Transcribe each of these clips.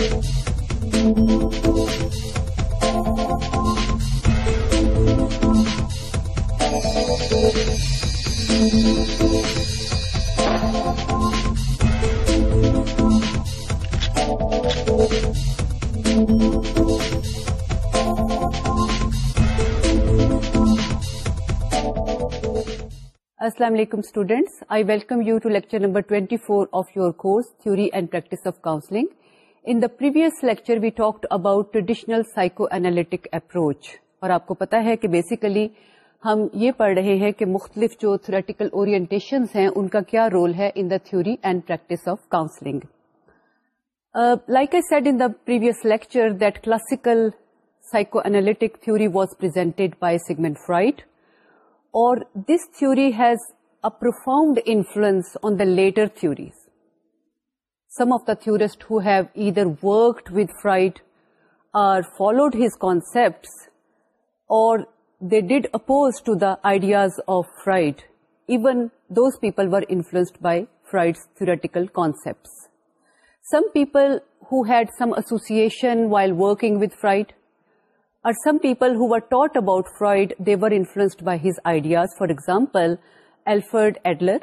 السلام علیکم students I welcome you to lecture number 24 four of your course theory and practice of counselling in the previous lecture we talked about traditional psycho analytic approach اور آپ کو پتا ہے کہ basically ہم یہ پڑھ رہے ہیں کہ مختلف جو تھریٹیکل اویرنٹیشنز ہیں ان کا کیا رول ہے in the theory and practice of counselling like I said in the previous lecture that classical psycho analytic theory was presented by Sigmund Freud اور this theory has a profound influence on the later theories Some of the theorists who have either worked with Freud or followed his concepts, or they did oppose to the ideas of Freud. Even those people were influenced by Freud's theoretical concepts. Some people who had some association while working with Freud, or some people who were taught about Freud, they were influenced by his ideas. For example, Alfred Adler,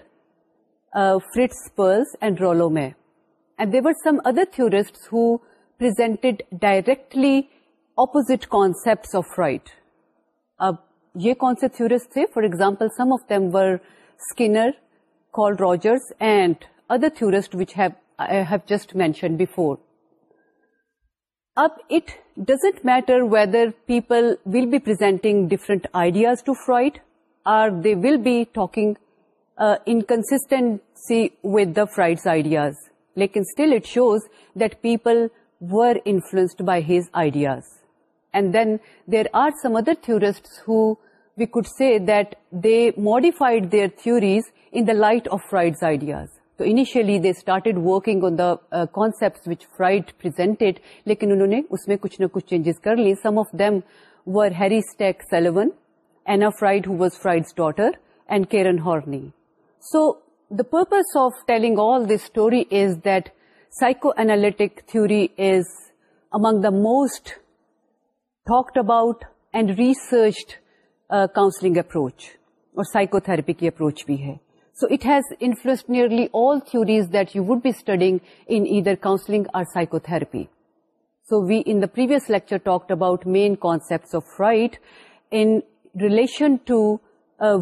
uh, Fritz Perls and Rollo May. And there are some other theorists who presented directly opposite concept of Freud اب یہ concept theorist تھے for example some of them ورکنر Carl Rogers and other theorists which I have just mentioned before اب it doesn't matter whether people will be presenting different ideas to Freud or they will be talking inconsistency with the Freud ideas لیکن still it shows that people were influenced by his ideas and then there are some other theorist who we could see that they modified their theories in the light of Freud's ideas تو initially they started working on the concept which Freud presented لیکن انہوں نے اس میں کچھ کچھ نہ changes کر لی some of them were Harry Stack Sullivan Anna Freud who was Freud's daughter and Karen Horney so the purpose of telling all this story is that psychoanalytic theory is among the most talked about and researched counselling approach اور psychotherapy کی approach بھی ہے so it has influenced nearly all theories that you would be studying in other counselling اور psychotherapy so we N the previous lecture talked about main concept of Freud in relation to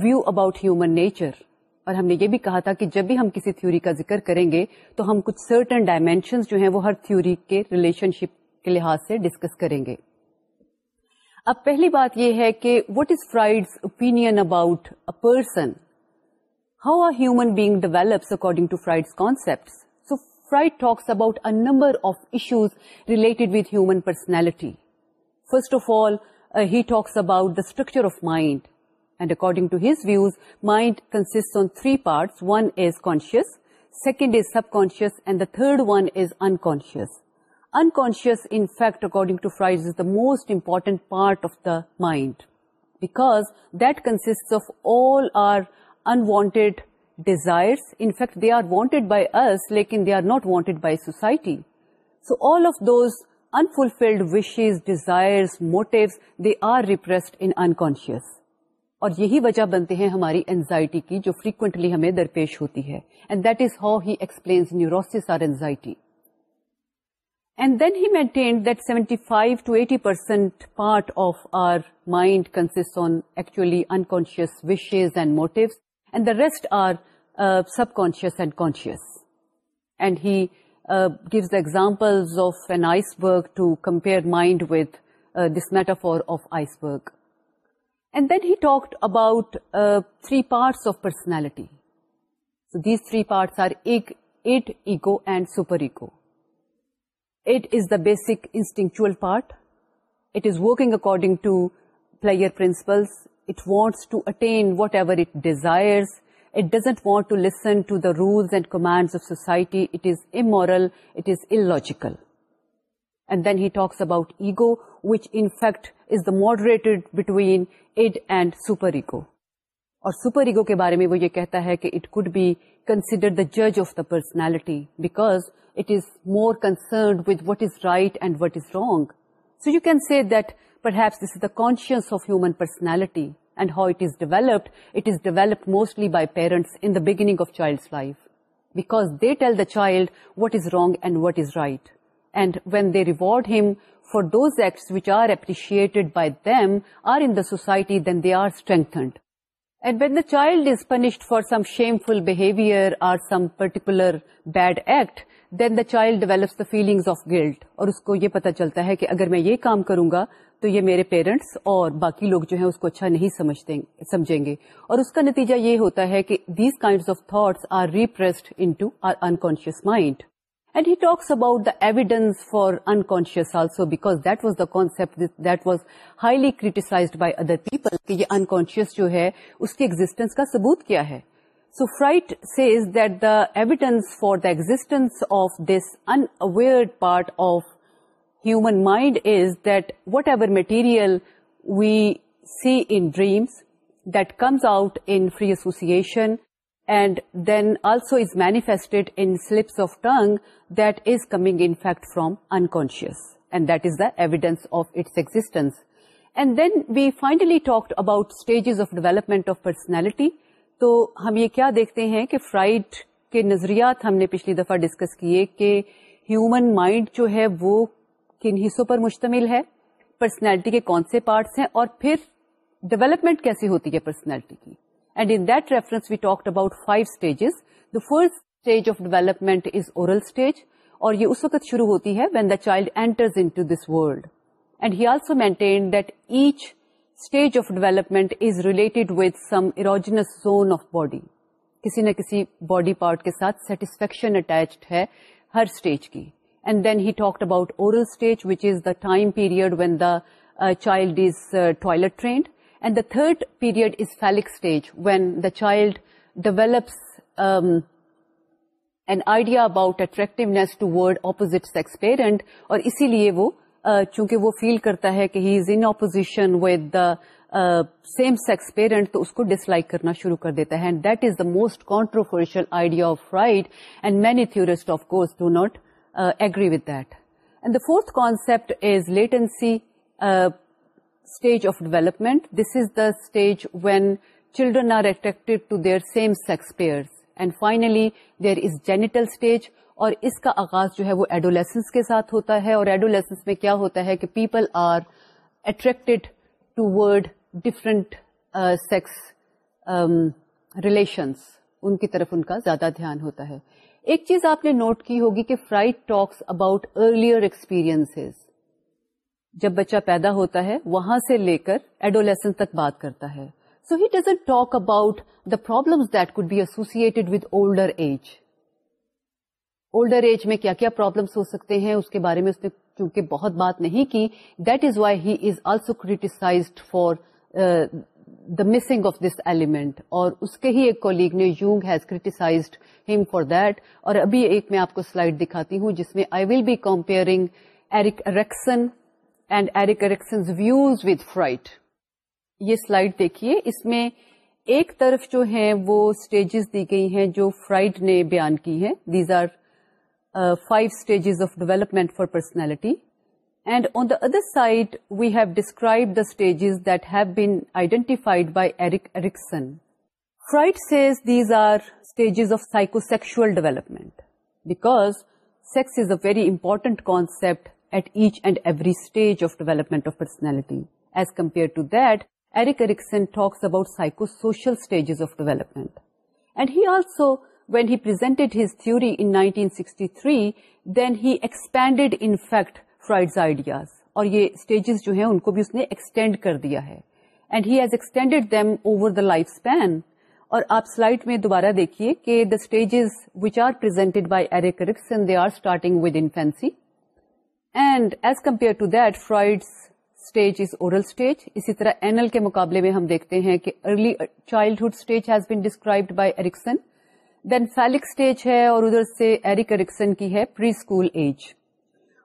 view about human nature اور ہم نے یہ بھی کہا تھا کہ جب بھی ہم کسی تھیوری کا ذکر کریں گے تو ہم کچھ سرٹن ڈائمینشن جو ہیں وہ ہر تھیوری کے ریلیشن شپ کے لحاظ سے ڈسکس کریں گے اب پہلی بات یہ ہے کہ what is Freud opinion about a person how are human being develops according to Freud concept so Freud talks about a number of issues related with human personality first of all he talks about the structure of mind And according to his views, mind consists on three parts. One is conscious, second is subconscious, and the third one is unconscious. Unconscious, in fact, according to Freud, is the most important part of the mind, because that consists of all our unwanted desires. In fact, they are wanted by us, lekin they are not wanted by society. So all of those unfulfilled wishes, desires, motives, they are repressed in unconscious. اور یہی وجہ بنتے ہیں ہماری anxiety کی جو frequently ہمیں درپیش ہوتی ہے and that is how he explains neurosis or anxiety and then he maintain that seventy five to eighty percent part of our mind consist on actually unconscious wishes and motive and the rest are subconscious and conscious and he gives the example of an iceberg to compare mind with this metaphor of iceberg And then he talked about uh, 3 parts of personality. So these 3 parts are id, ego, and superego. Id is the basic instinctual part. It is working according to player principles. It wants to attain whatever it desires. It doesn't want to listen to the rules and commands of society. It is immoral. It is illogical. And then he talks about ego, which in fact is the moderated between id and superego اور superego کے بارے میں وہ یہ کہتا ہے کہ it could be considered the جج of the personality because it is more concerned with what is right and what is wrong so you can see that perhaps this is the conscience of human personality and how it is developed it is developed mostly by parents in the beginning of child life because they tell the child what is wrong and what is right and when they reward them for those acts which are appreciated by them or in the society then they are strengthened. And when the child is punished for some shameful behaviour or some particular bad act then the child develops the of of guilt اور اس کو یہ پتا چلتا ہے کہ اگر میں یہ کام کروں گا تو یہ میرے پیرنٹس اور باقی لوگ جو ہیں اس کو اچھا نہیں سمجھیں گے اور اس کا نتیجہ یہ ہوتا ہے کہ these kind of thoughts are our unconscious mind and he talks about the evidence for unconscious also because that was the concept that was highly criticised by other people یہ انکانشیس جو ہے اس کی ایگزیسٹینس کا سبوت کیا ہے so Freud evidence for the existence of this unaware part of human mind is that whatever material we see in dreams that comes out in free association and then also is manifest in slips of tongue that is coming in fact from unconscious and that is the evidence of its existence and then we finally talked about stages of development of personality تو ہم یہ کیا دیکھتے ہیں کہ fried کے نظریات ہم نے پچھلی دفعہ ڈسکس کیے کہ ہیومن مائنڈ جو ہے وہ کن حصوں پر مشتمل ہے پرسنالٹی کے کون سے پارٹس ہیں اور پھر ڈویلپمنٹ کیسی ہوتی ہے پرسنالٹی کی and in difference we talk about five stages the first stage of development is oral stage اور یہ اس وقت شروع ہوتی ہے when the child enters world and he also مینٹینپمنٹ is related with some erogenous zone of body کسی نہ کسی باڈی پارٹ کے ساتھ سیٹسفیکشن اٹیچڈ ہے ہر اسٹیج کی and then he talked about oral stage which is the time period when the child is toilet trained and the third period is phallic stage when the child develops and idea about attractiveness to word opposite sex parent اور اسی لیے وہ چونکہ وہ feel کرتا ہے کہ he is in opposition with the same sex parent تو اس کو ڈس لائک کرنا شروع کر دیتا ہے and that is the most controversial idea of right and many theorists of course do not agree with that and the fourth concept is latency stage of development this is the stage when children are attracted to their same sex pairs. And finally there is genital stage اور اس کا آغاز جو ہے وہ adolescence کے ساتھ ہوتا ہے اور ایڈولیسنس میں کیا ہوتا ہے کہ people are attracted to word different sex relations ان کی طرف ان کا زیادہ دھیان ہوتا ہے ایک چیز آپ نے نوٹ کی ہوگی کہ ٹاکس اباؤٹ ارلیئر ایکسپیریئنس جب بچہ پیدا ہوتا ہے وہاں سے لے کر ایڈولیسن تک بات کرتا ہے so he doesn't talk about the problem that could be associated with older age older age میں کیا کیا پرابلمس ہو سکتے ہیں اس کے بارے میں اس نے چونکہ بہت بات نہیں کی that is why he is also criticise for the missing of this element اور اس کے ہی ایک کولیگ نے یونگ ہیز کریٹیسائزڈ ہم فار دیٹ اور ابھی ایک میں آپ کو سلائڈ دکھاتی ہوں جس میں I will be comparing Eric ریکسن and Erik Erikson's views with Freud یہ سلائیڈ دیکھیے اس میں ایک طرف جو ہے وہ اسٹیجز دی گئی ہیں جو فرائڈ نے بیان کی ہیں these are five stages of development for personality and on the other side we have describe the stages that have been identified by Erik Erikson Freud says these are stages of psycho sexual development because sex is a very important concept at each and every stage of development of personality as compare to that Erikson's about psycho social of development had تھوڑی sixty 1963 then he expanded in fact Freud ideas اور یہ stages جو ہیں ان کو بھی اس نے extend کر دیا ہے لائف اسپین اور آپ سلائڈ میں دوبارہ دیکھیے کہ the stages which are by پرائی and they are starting with infancy and as compare to that Freud's stage is oral stage اسی طرح اینل کے مقابلے میں ہم دیکھتے ہیں کہ early childhood stage has been described by Erikson then phallic stage ہے اور ادھر سے ایرک ایرکسن کی ہے پری اسکول ایج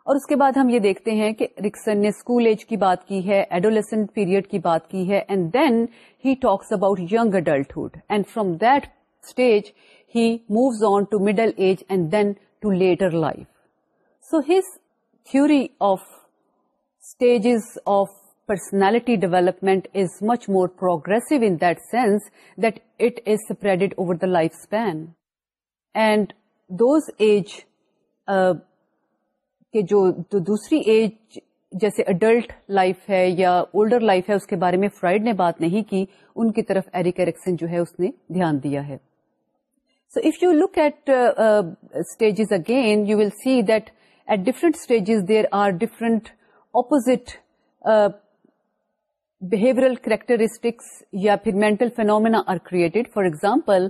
اور اس کے بعد ہم یہ دیکھتے ہیں کہ ایرکسن نے اسکول ایج کی بات کی ہے ایڈولیسنٹ پیریڈ کی بات کی ہے and then he talks about young adulthood and from that stage he moves on to middle age and then to later life so his وری of stages of personality development is much more progressive in دینس that it is spread over the life span and those age کہ جو دوسری age جیسے adult life ہے یا older life ہے اس کے بارے میں فرائڈ نے بات نہیں کی ان کی طرف ایرکسن جو ہے اس نے دھیان دیا ہے so if you look at stages again you will see that at different stages there are different opposite behavioral characteristics یا پھر mental phenomena are created for example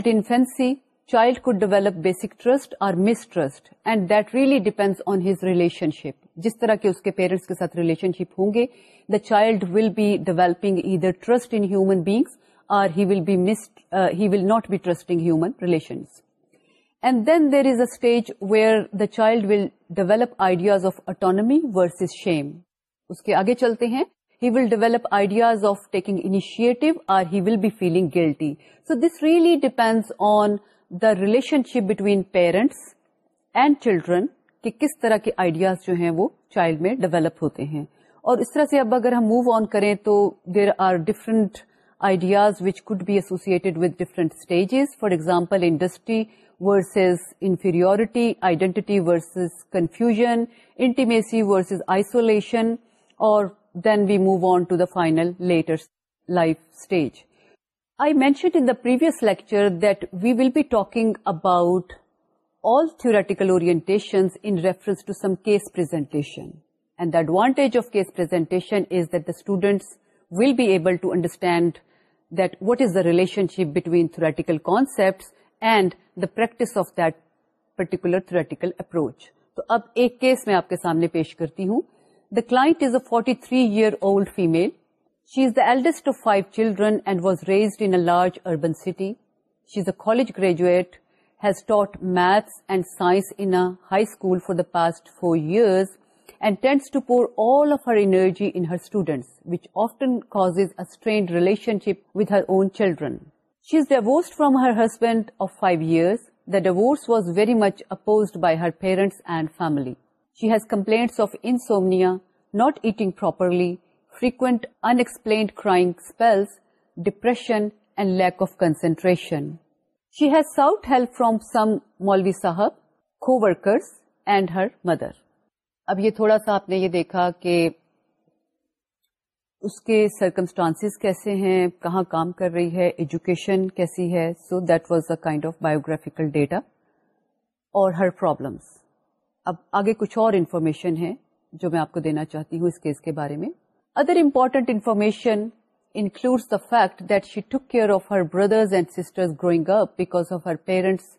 at infancy childhood develop basic trust or mistrust and that really depends on his relationship جس طرح کے اس کے parents کے ساتھ relation شپ ہوں گے the child will be developing either trust in human beings or he will be he will not be trusting human relations and then there is a stage where the child will develop ideas of اٹانمیز shame اس کے آگے چلتے ہیں he will develop ideas of taking initiative or he will be feeling guilty so this really depend on the relationship between parents and children کی کس طرح کے ideas جو ہیں وہ چائلڈ میں ڈیویلپ ہوتے ہیں اور اس طرح سے اب اگر ہم موو آن کریں تو there are different ideas which could be associated with different stages for example industry versus inferiority, identity versus confusion, intimacy versus isolation, or then we move on to the final later life stage. I mentioned in the previous lecture that we will be talking about all theoretical orientations in reference to some case presentation. And the advantage of case presentation is that the students will be able to understand that what is the relationship between theoretical concepts and the practice of that particular theoretical approach تو اب ایک case میں آپ کے سامنے پیش کرتی ہوں the client is a forty three year old female she is the eldest of five children and was raised in large urban city she is a college graduate has taught maths and science high school for the past four and and tends to pour all of her in in her students which often a relationship with her own children she is divorced from her husband of five years was very much upped by her parents and family she has complaints of insomnia not eating properly frequent unexplained crying spell depression and lack of concentration she has sought help from some maulvi sahib کوکرس and her mother اب یہ تھوڑا سا آپ نے یہ دیکھا کہ اس کے سرکمسٹانس کیسے ہیں کہاں کام کر رہی ہے ایجوکیشن کیسی ہے so that was a kind of biographical data اور ہر پرابلمس اب آگے کچھ اور انفارمیشن ہے جو میں آپ کو دینا چاہتی ہوں اس کیس کے بارے میں other important information includes the fact that she took care of her brothers and sisters growing up because of her parents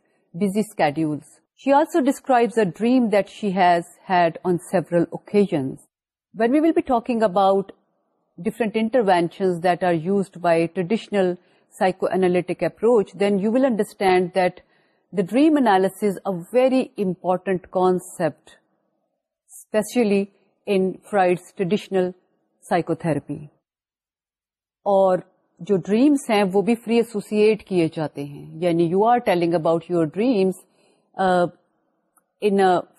busy schedules she also describe a dream that she has had on several occasions when we will be talking about different intervention that are use by traditional approach then you will understand that the dream analysis a very important concept especially in Freud traditional psycho therapy اور جو dreams ہیں وہ بھی free associate کیے جاتے ہیں یعنی you are telling about your dreams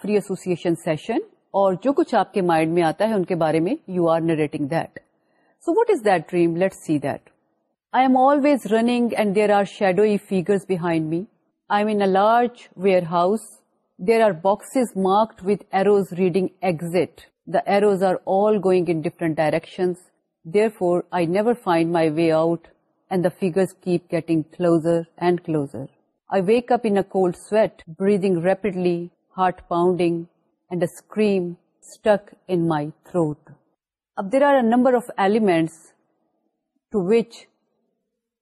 association session اور جو کچھ آپ کے مائنڈ میں آتا ہے ان کے بارے میں you are narrating that So what is that dream? Let's see that. I am always running and there are shadowy figures behind me. I am in a large warehouse. There are boxes marked with arrows reading exit. The arrows are all going in different directions. Therefore, I never find my way out and the figures keep getting closer and closer. I wake up in a cold sweat, breathing rapidly, heart pounding, and a scream stuck in my throat. اب there are a number of elements to which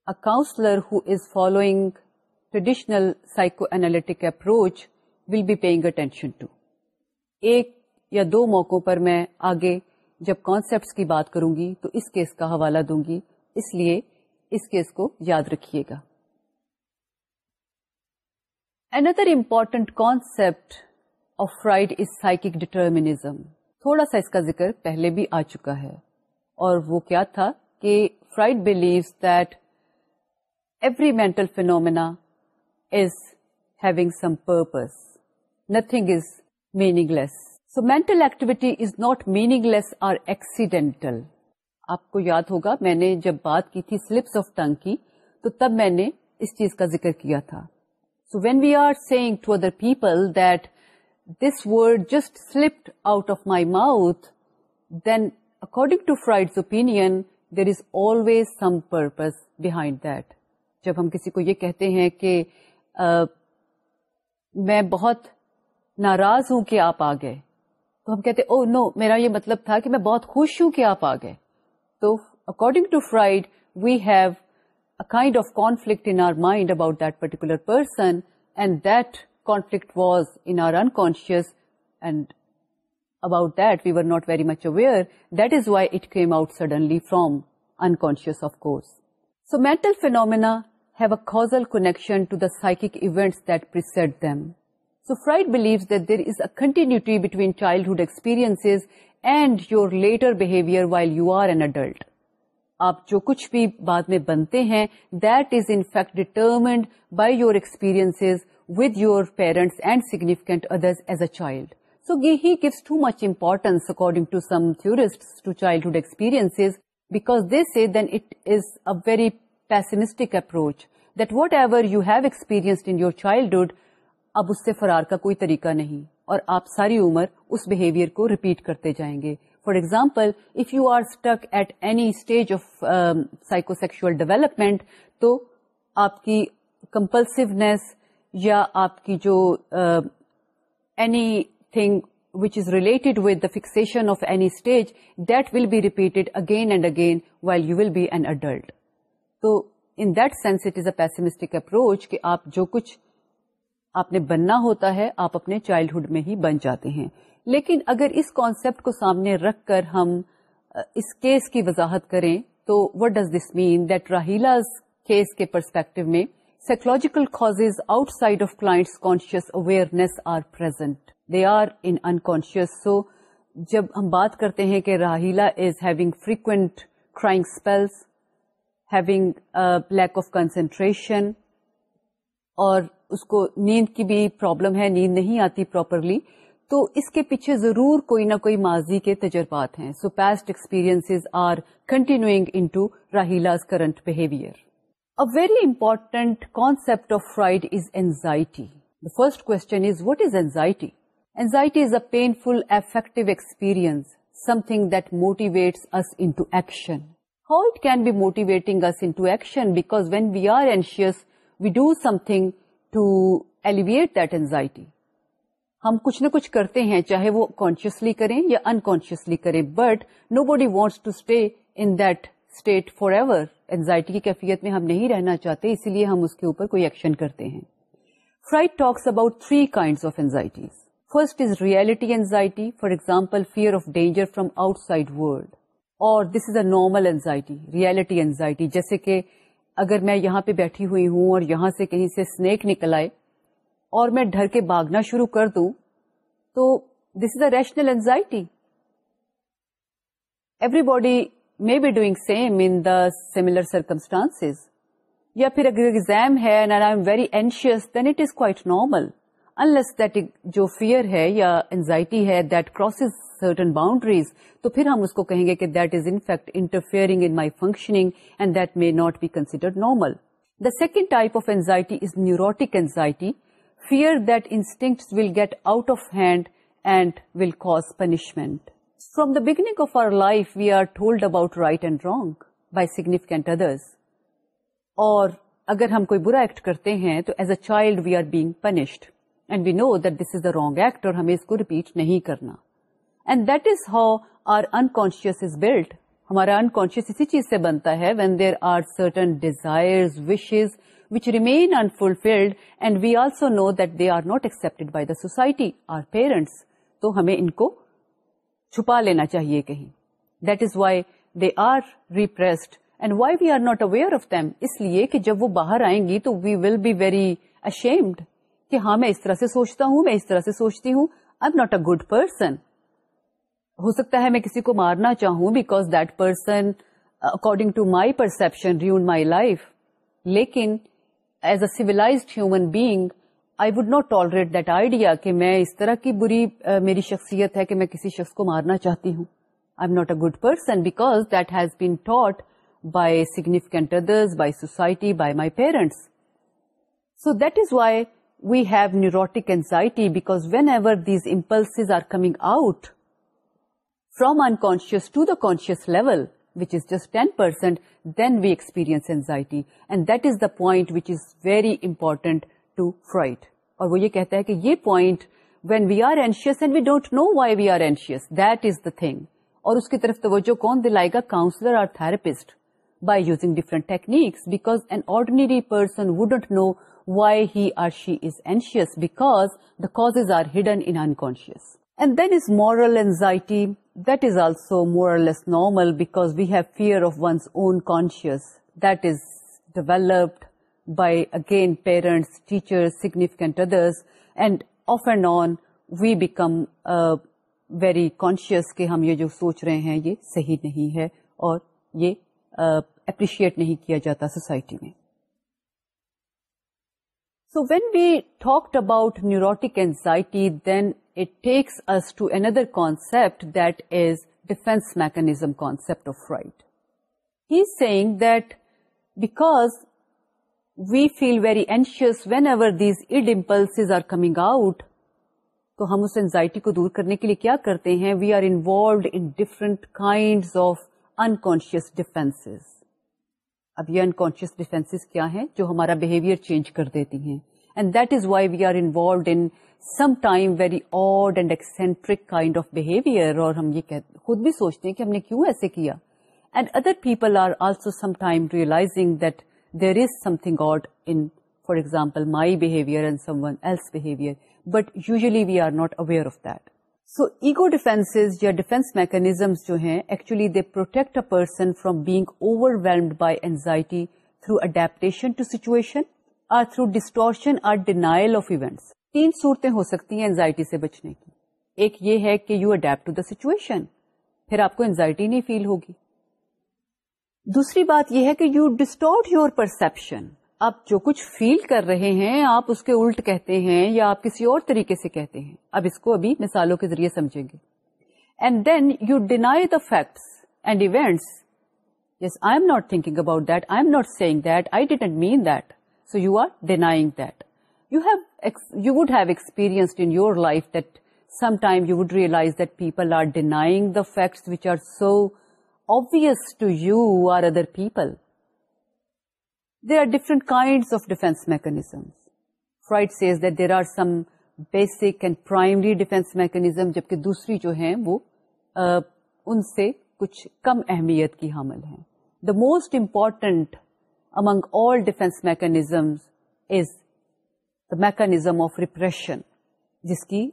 a counsellor who is following traditional psycho analytic approach will be paying attention to ایک یا دو موقع پر میں آگے جب concepts کی بات کروں گی تو اس کیس کا حوالہ دوں گی اس لیے اس کیس کو یاد رکھیے گا Another important concept of Freud is psychic determinism. تھوڑا سا اس کا ذکر پہلے بھی آ چکا ہے اور وہ کیا تھا کہ Freud believes that every mental phenomena is is having some purpose meaningless so mental activity is not meaningless اور ایکسیڈینٹل آپ کو یاد ہوگا میں نے جب بات کی تھی سلپس آف ٹنگ کی تو تب میں نے اس چیز کا ذکر کیا تھا so when we are seeing to other people that this word just slip out of my mouth then according to Freud opinion there is always some purpose behind that جب ہم کسی کو یہ کہتے ہیں کہ میں بہت ناراض ہوں کہ آپ آ گئے تو ہم کہتے او نو میرا یہ مطلب تھا کہ میں بہت خوش ہوں کہ آپ آ گئے تو according to Freud we have a kind of conflict in our mind about that particular person and that not very much aware that is why it came out suddenly from in کوٹل phenomena have ازل connection childhood experience and your later behaviour while you are an adult آپ جو کچھ بھی بعد میں بنتے ہیں that is int dye your experience with your parents and significant others as a child so he he too too much importance according to some to childhood experience because they say then it is a very pessimistic approach that whatever you have in in your childhood اب اس سے فرار کا کوئی طریقہ نہیں اور آپ ساری عمر اس بہیویئر کو ریپیٹ کرتے جائیں گے for example if you are stuck at any stage of psycho sexual development تو آپ کی کمپلسونیس یا آپ کی جو anything which is related the fixation of any stage that will be repeated again and again while you will be an adult تو in that sense it is a pessimistic approach کہ آپ جو کچھ آپ نے بننا ہوتا ہے آپ اپنے چائلڈہڈ میں ہی بن جاتے ہیں لیکن اگر اس کانسپٹ کو سامنے رکھ کر ہم اس کیس کی وضاحت کریں تو what does this mean that Rahila's case کے پرسپیکٹو میں psychological cause outside of class conscious awareness are present they are in unconscious so جب ہم بات کرتے ہیں کہ Rahila is having frequent crying spells having lack of concentration اور اس کو نیند کی بھی پرابلم ہے نیند نہیں آتی پراپرلی تو اس کے پیچھے ضرور کوئی نہ کوئی ماضی کے تجربات ہیں so past experience are continuing into Rahila's current behaviour very anxiety? Concept of Freud is anxiety the first that is anxiety anxiety is a painful can be how can be motivating Because when we are anxious, we do some to alleviate that anxiety ہم کچھ نہ کچھ کرتے ہیں چاہے وہ consciously کریں یا انکانشیسلی کریں but nobody wants to stay in that state forever anxiety کیفیت میں ہم نہیں رہنا چاہتے اسی لیے ہم اس کے اوپر کوئی ایکشن کرتے ہیں Freud about three kinds of anxieties first is reality anxiety for example fear of danger from outside world اور this is a normal anxiety reality anxiety جیسے کہ اگر میں یہاں پہ بیٹھی ہوئی ہوں اور یہاں سے کہیں سے اسنیک نکل آئے اور میں ڈر کے بھاگنا شروع کر دوں تو this is a rational anxiety everybody may be doing same in the similar circumstance یا پھر اگر ایگزام ہے فیئر ہے یا اینزائٹی ہے دیٹ کراس سرٹن باؤنڈریز تو پھر ہم اس کو کہیں گے کہ that is an act interfering in my functioning and that may not be considered normal the second type of anxiety is neurotic anxiety fear that instinct will get out of hand and will cause punishment from the beginning of our life we are told about right and wrong by significant others اور اگر ہم کوئی برا act کرتے ہیں تو as a child we are being punished and we know that this is the wrong act اور ہمیں اس کو ریپیٹ نہیں کرنا and that is how our unconscious is blood ہمارا انکانشیس اسی چیز سے بنتا ہے when there are certain desire wishes which remain unfulfilled and we also know that they are not accepted by the society or parents تو ہمیں ان کو چھپا لینا چاہیے کہیں that is why they are repressed and why we are not aware of them اس لیے کہ جب وہ باہر آئیں گی تو we will be very ashamed کہ ہاں میں اس طرح سے سوچتا ہوں میں اس طرح سے سوچتی ہوں I not a good person ہو سکتا ہے میں کسی کو مارنا چاہوں because that person according to my perception ruin my life لیکن as a سیولاز human being I would not tolerate that idea کہ میں اس طرح کی بری میری شخصیت ہے کہ میں کسی شخص کو مارنا چاہتی ہوں I am not a good person because that has been taught by significant others by society by my parents so that is why we have neurotic anxiety because whenever these impulse are coming out from into the conscious level which is just 10%, then we experience anxiety. And that is the point which is very important to Freud اور وہ یہ کہتا ہے کہ یہ point when we are anxious and we don't know why we are anxious that is the thing اور اس کی طرف توجہ کون دلائے گا کاؤنسلر اور therapist by using different techniques because an ordinary person wouldn't know why he or she is anxious because the cause are hidden in unconscious and then is moral anxiety that is also moral normal because we have fear of one's own conscience that is developed by again parents significant significant and and off and on we become very conscious کہ ہم یہ جو سوچ رہے ہیں یہ صحیح نہیں ہے اور یہ اپریشیٹ نہیں کیا جاتا سوسائٹی میں so when we talked about neurotic anxiety then it takes us to another concept that is defence mechanism concept of fright. He saying that because we feel very anxious whenever these id impulse are coming out تو ہم اس anxiety کو دور کرنے کے لیے کیا کرتے ہیں we are involved in different kind of unconscious defence اب یہ انکانشیس ڈیفینس کیا ہیں جو ہمارا بہیویئر چینج کر دیتی ہیں and that is why we are involved in some time very odd and eccentric kind of behaviour اور ہم یہ خود بھی سوچتے ہیں کہ ہم نے کیوں ایسے کیا and other people are also some time realising that there's something odd in for example my behaviour but usually we are not aware of that so ego defence یا ڈیفینس میکینزم جو ہیں actually they protect a person from being overwhelmed by anxiety through adaptation through distortion or denial of events تین صورتیں ہو سکتی ہیں anxiety سے بچنے کی ایک یہ ہے کہ یو اڈیپٹو دا سچویشن پھر آپ کو انزائٹی نہیں فیل ہوگی دوسری بات یہ ہے کہ یو ڈسٹورڈ یور پرسپشن آپ جو کچھ فیل کر رہے ہیں آپ اس کے الٹ کہتے ہیں یا آپ کسی اور طریقے سے کہتے ہیں اب اس کو ابھی مثالوں کے ذریعے سمجھیں گے and then you deny the facts and events yes I am not thinking about that I am not seeing that I didn't mean that so you are denying that you have you would have experience in your life that some time you would realise that people are denying the facts which are so obvious to you or other people there are different kind of defence mechanisms fright says that there are some basic and primary defence mechanism جبکہ دوسری جو ہیں وہ ان سے کچھ کم اہمیت کی حامل ہیں the most important among all defence mechanisms is the mechanism of repression جس کی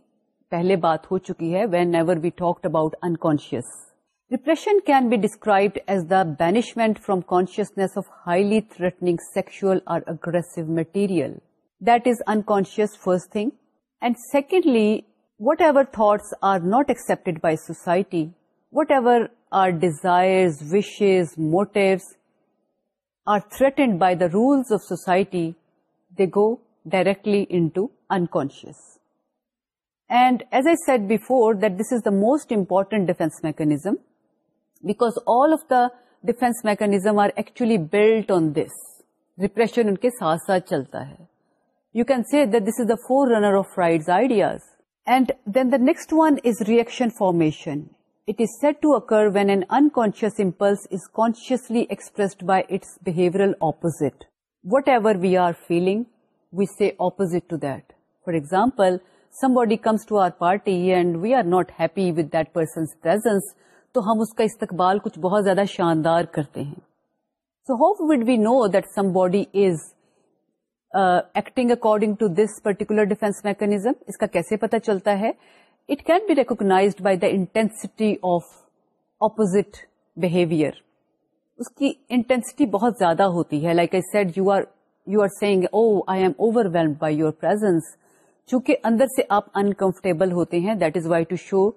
پہلے بات ہو چکی ہے whenever we talked about unconscious Repression can be described as the banishment from consciousness of highly threatening sexual or aggressive material. That is unconscious, first thing. And secondly, whatever thoughts are not accepted by society, whatever our desires, wishes, motives are threatened by the rules of society, they go directly into unconscious. And as I said before, that this is the most important defense mechanism. Because all of the defence mechanism are actually built on this depression ان کے ساتھ ساتھ چلتا ہے you can see this is the forerunner of right ideas and then the next one is reaction formation it is set to occur when an unconsciously expressed by its behaviour whatever we are feeling we see opposite to that for example somebody comes to are party and we are not happy with that persons تو ہم اس کا استقبال کچھ بہت زیادہ شاندار کرتے ہیں so would we know that somebody is acting according to this particular defence mechanism اس کا کیسے پتا چلتا ہے it can be recognise by the intensity of opposite behaviour اس کی انٹینسٹی بہت زیادہ ہوتی ہے like I said you are you are seeing oh I am overwhelmed by your presence چونکہ اندر سے آپ انکمفرٹیبل ہوتے ہیں that is why to show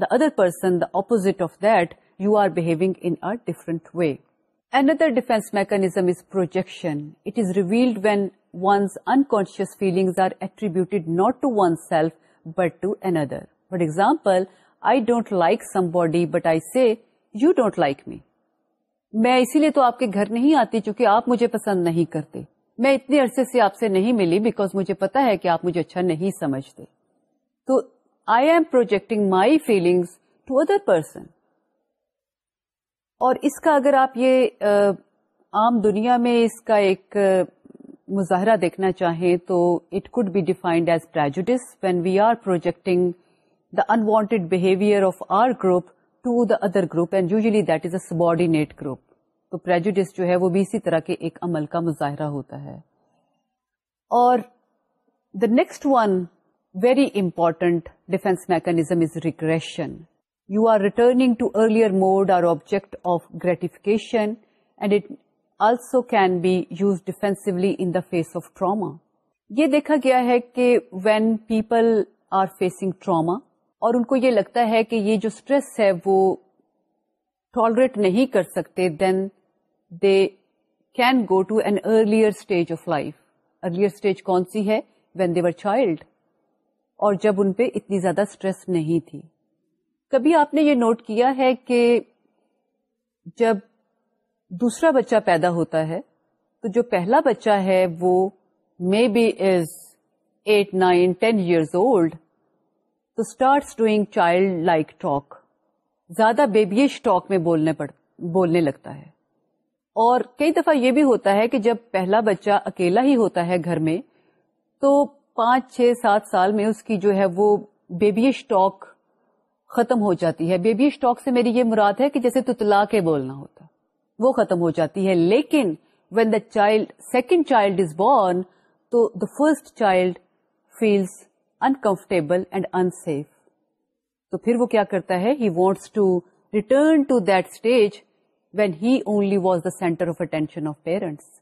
the other person, the opposite of that, you are behaving in a different way. Another defense mechanism is projection. It is revealed when one's unconscious feelings are attributed not to oneself but to another. For example, I don't like somebody but I say, you don't like me. میں اسی لیے تو آپ کے گھر نہیں آتی چونکہ آپ مجھے پسند نہیں کرتے میں اتنے عرصے سے آپ سے نہیں ملی بیکاز مجھے پتا ہے کہ آپ مجھے اچھا نہیں سمجھتے تو I am projecting my feelings to other person اور اس کا اگر آپ یہ عام دنیا میں اس کا ایک مظاہرہ دیکھنا چاہیں تو it could be defined as when we are projecting the unwanted behaviour of our group to the other group and usually that is a subgroup تو جو ہے وہ بھی اسی طرح کے ایک عمل کا مظاہرہ ہوتا ہے اور the next one very important defence mechanism is regression you are returning to earlier mode or object of gratification and it also can be use defensively in the face of trauma یہ دیکھا گیا ہے کہ when people are facing trauma اور ان کو یہ لگتا ہے کہ یہ جو اسٹریس ہے وہ ٹالریٹ نہیں کر سکتے then they can go to an earlier stage of life earlier stage کون سی ہے وین دیور چائلڈ اور جب ان پہ اتنی زیادہ اسٹریس نہیں تھی کبھی آپ نے یہ نوٹ کیا ہے کہ جب دوسرا بچہ پیدا ہوتا ہے تو جو پہلا بچہ ہے وہ may be is eight nine ten years old تو starts doing child like talk زیادہ بیبیش ٹاک میں بولنے پڑ بولنے لگتا ہے اور کئی دفعہ یہ بھی ہوتا ہے کہ جب پہلا بچہ اکیلا ہی ہوتا ہے گھر میں تو پانچ چھ سات سال میں اس کی جو ہے وہ بیبی اسٹاک ختم ہو جاتی ہے بیبی اسٹاک سے میری یہ مراد ہے کہ جیسے تو کے بولنا ہوتا وہ ختم ہو جاتی ہے لیکن when the child second child is born تو the first child feels uncomfortable and unsafe تو پھر وہ کیا کرتا ہے he wants to return to that stage when he only was the centre of attention of parents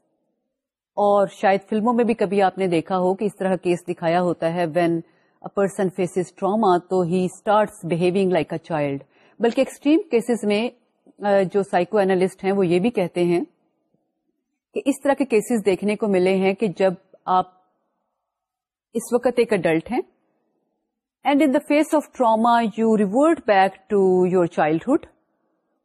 اور شاید فلموں میں بھی کبھی آپ نے دیکھا ہو کہ اس طرح کیس دکھایا ہوتا ہے when a person faces trauma تو he start behaving like a child بلکہ ایکسٹریم کیسز میں جو سائیکو اینالسٹ ہیں وہ یہ بھی کہتے ہیں کہ اس طرح کے کیسز دیکھنے کو ملے ہیں کہ جب آپ اس وقت ایک اڈلٹ ہیں and in the face of trauma you revert back to your childhood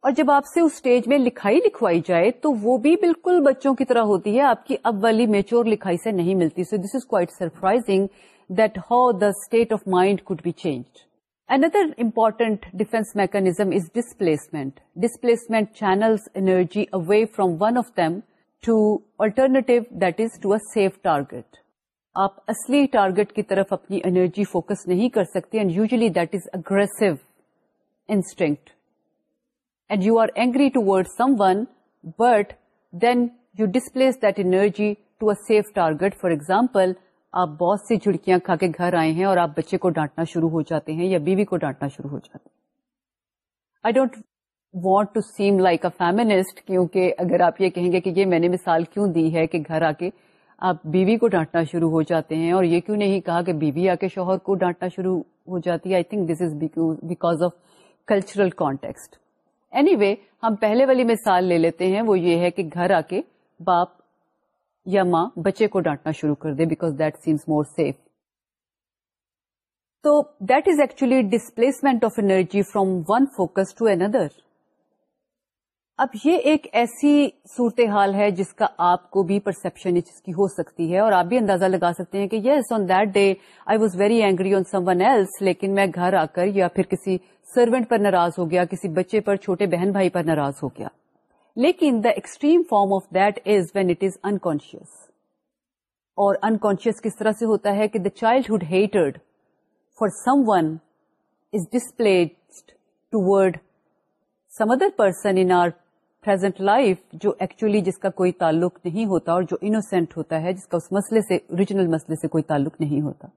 اور جب آپ سے اس اسٹیج میں لکھائی لکھوائی جائے تو وہ بھی بالکل بچوں کی طرح ہوتی ہے آپ کی اب والی میچور لکھائی سے نہیں ملتی so this is quite surprising that how the state of mind could be change Another important defense defence mechanism is Displacement channels energy away away one one of them to that that is to a safe target آپ اصلی target کی طرف اپنی energy focus نہیں کر سکتے and usually that is aggressive instinct and you are angry to word someone but then you displace that energy to a safe target for example آپ بہت سی جھڑکیاں کھا کے گھر آئے ہیں اور آپ بچے کو ڈانٹنا شروع ہو جاتے ہیں یا بیوی کو ڈانٹنا شروع ہو جاتے ہیں I don't want to seem like a feminist کیونکہ اگر آپ یہ کہیں گے کہ یہ میں نے مثال کیوں دی ہے کہ گھر آ کے آپ بیوی کو ڈانٹنا شروع ہو جاتے ہیں اور یہ کیوں نہیں کہا کہ بیوی آ کے شوہر کو ڈانٹنا شروع ہو جاتی ہے I think this is because of cultural context anyway ہم پہلے والی مثال لے لیتے ہیں وہ یہ ہے کہ گھر آ کے باپ یا ماں بچے کو ڈانٹنا شروع کر دے because that seems more safe تو that is actually displacement of energy from one focus to اندر اب یہ ایک ایسی صورتحال ہے جس کا آپ کو بھی پرسپشن اس کی ہو سکتی ہے اور آپ بھی اندازہ لگا سکتے ہیں کہ yes on that day I was very angry on someone else لیکن میں گھر آ کر یا پھر کسی سروینٹ پر ناراض ہو گیا کسی بچے پر چھوٹے بہن بھائی پر ناراض ہو گیا لیکن the extreme form of that is when it is unconscious اور انکانشیس کس طرح سے ہوتا ہے کہ the childhood hatred for someone is to toward some other person in our present life جو ایکچولی جس کا کوئی تعلق نہیں ہوتا اور جو انوسینٹ ہوتا ہے جس کا اس مسئلے سے اوریجنل مسئلے سے کوئی تعلق نہیں ہوتا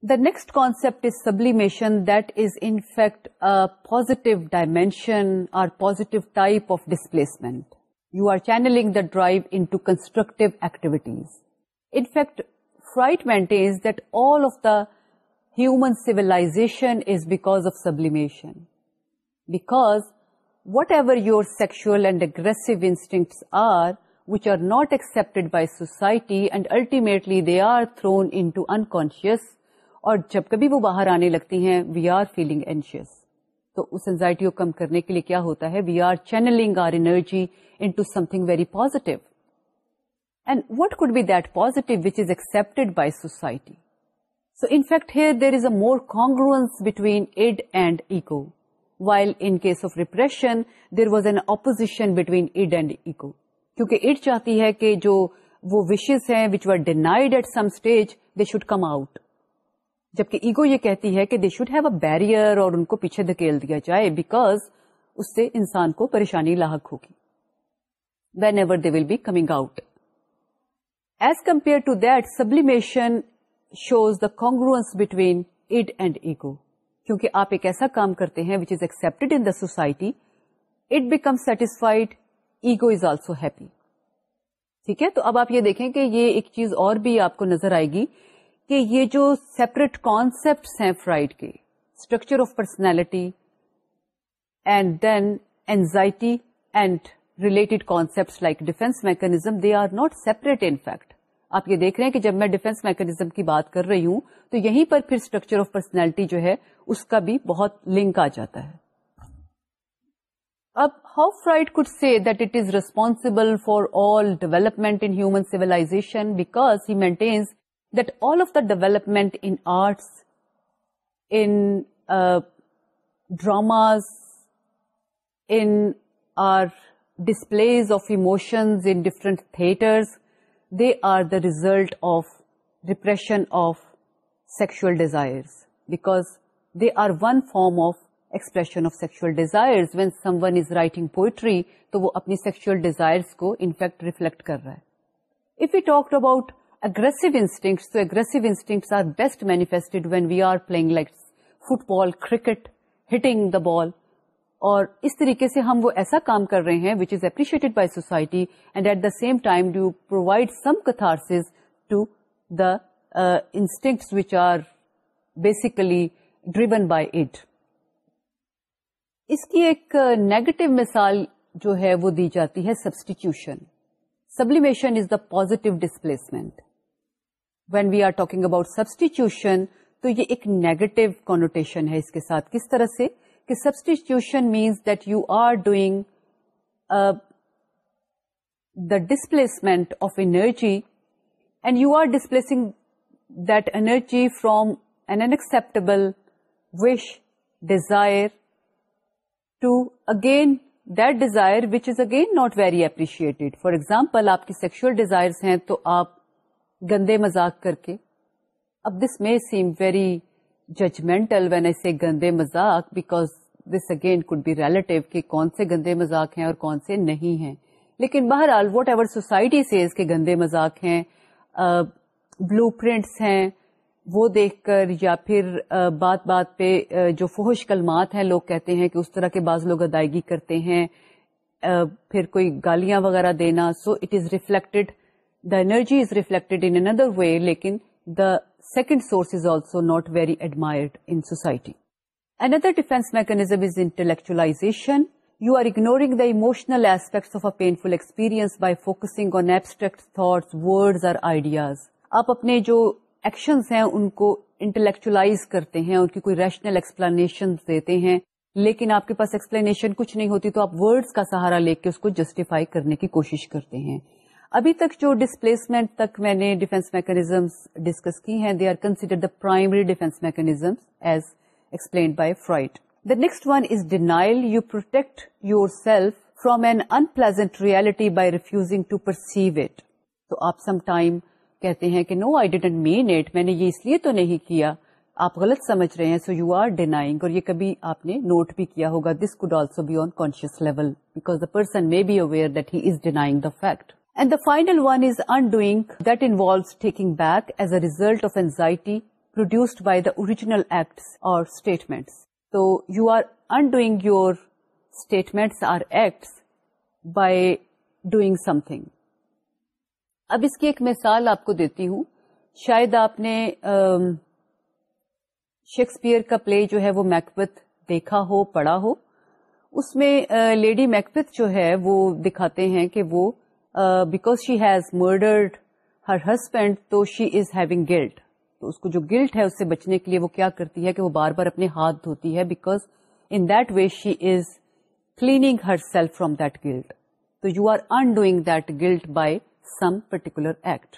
The next concept is sublimation. That is in fact a positive dimension or positive type of displacement. You are channeling the drive into constructive activities. In fact, Freud maintains that all of the human civilization is because of sublimation. Because whatever your sexual and aggressive instincts are, which are not accepted by society and ultimately they are thrown into unconscious, اور جب کبھی وہ باہر آنے لگتی ہیں we are feeling anxious تو اس اینزائٹی کو کم کرنے کے لیے کیا ہوتا ہے we are channelling our energy into something very positive and what could be that positive which is accept by society so fact here there is a more congruence between id and ego while in case of repression there was an opposition between id and ego کیونکہ id چاہتی ہے کہ جو وہ wishes ہیں which were denied at some stage they should come out جبکہ ego یہ کہتی ہے کہ they should have a barrier اور ان کو پیچھے دھکیل دیا جائے بیکاز اس سے انسان کو پریشانی لاحق ہوگی whenever they will be coming out as compare to that sublimation shows the congruence between id and ego کیونکہ آپ ایک ایسا کام کرتے ہیں which is accept in the society it become satisfied ego is also happy ٹھیک ہے تو اب آپ یہ دیکھیں کہ یہ ایک چیز اور بھی آپ کو نظر آئے گی کہ یہ جو سیپریٹ کانسیپٹس ہیں فرائڈ کے structure of personality and then anxiety and related concept like defence mechanism they are not separate in fact آپ یہ دیکھ رہے ہیں کہ جب میں ڈیفینس میکنیزم کی بات کر رہی ہوں تو یہیں پر پھر اسٹرکچر آف پرسنالٹی جو ہے اس کا بھی بہت لنک آ جاتا ہے اب how Freud could see that it is responsible for all development in human سیولاشن because he maintains development in arts dramas they are the result of repression of sexual desire because they are one form of expression of sexual desire when someone is writing poetry تو وہ اپنی sexual desires کو in fact reflect کر رہا ہے if you talk about aggressive instincts, so aggressive instincts are best manifested when we are playing like football, cricket, hitting the ball. اور اس طریقے سے ہم وہ ایسا کام کر رہے ہیں which is appreciated by society and at the same time do provide some catharsis to the instincts which are basically driven by it اس کی ایک نیگیٹو مثال جو ہے وہ دی جاتی ہے substitution sublimation is the positive displacement when we are talking about substitution تو یہ ایک نیگیٹو کونوٹیشن ہے اس کے ساتھ کس طرح سے کہ substitution means that you are doing the displacement of energy and you are displacing that energy from an unacceptable wish desire to again that desire which is again not very appreciated for example آپ کی sexual desire ہیں تو آپ گندے مذاق کر کے اب this may seem very judgemental when S A گندے مذاق because this again could be relative کہ کون سے گندے مزاق ہیں اور کون سے نہیں ہیں لیکن بہرحال واٹ ایور سوسائٹی سے اس کے گندے مذاق ہیں بلو پرنٹس ہیں وہ دیکھ کر یا پھر بات بات پہ جو فوہش کلمات ہیں لوگ کہتے ہیں کہ اس طرح کے بعض لوگ ادائیگی کرتے ہیں پھر کوئی گالیاں وغیرہ دینا so it is reflected the energy is reflected in another way lekin the second source is also not very admired in society another defense mechanism is intellectualization you are ignoring the emotional aspects of a painful experience by focusing on abstract thoughts words or ideas aap apne jo actions hain unko intellectualize karte hain unki koi rational explanations dete hain لیکن آپ کے پاس explanation کچھ نہیں ہوتی تو آپ words کا سہارا لے کے اس کو جسٹیفائی کرنے کی کوشش کرتے ہیں ابھی تک جو ڈسپلیسمنٹ تک میں نے ڈیفینس میکنیزم ڈسکس کی ہیں they are consider the primary defence mechanism as explained by Freud the next one is denial you protect yourself from an unpleasant reality by refusing to perceive it تو آپ some time کہتے ہیں کہ نو آئی mean it میں نے یہ اس لیے تو نہیں کیا آپ غلط سمجھ رہے ہیں سو یو آر ڈینائنگ اور یہ کبھی آپ نے نوٹ بھی کیا ہوگا this could also be on conscious level because the person may be aware that he is denying the fact and the final one is taking that as back as a result of anxiety produced by acts اور statements. تو you are undoing your statements or by doing something اب اس کی ایک مثال آپ کو دیتی ہوں شاید آپ نے شیکسپیئر کا پلے جو ہے وہ میکبت دیکھا ہو پڑھا ہو اس میں لیڈی میکبت جو ہے وہ دکھاتے ہیں کہ وہ because she has murdered her husband تو شی از ہیونگ گلٹ تو اس کو جو گلٹ ہے اس سے بچنے کے لیے وہ کیا کرتی ہے کہ وہ بار بار اپنے ہاتھ دھوتی ہے because in that way she is cleaning herself from that guilt تو you are undoing that guilt by some particular act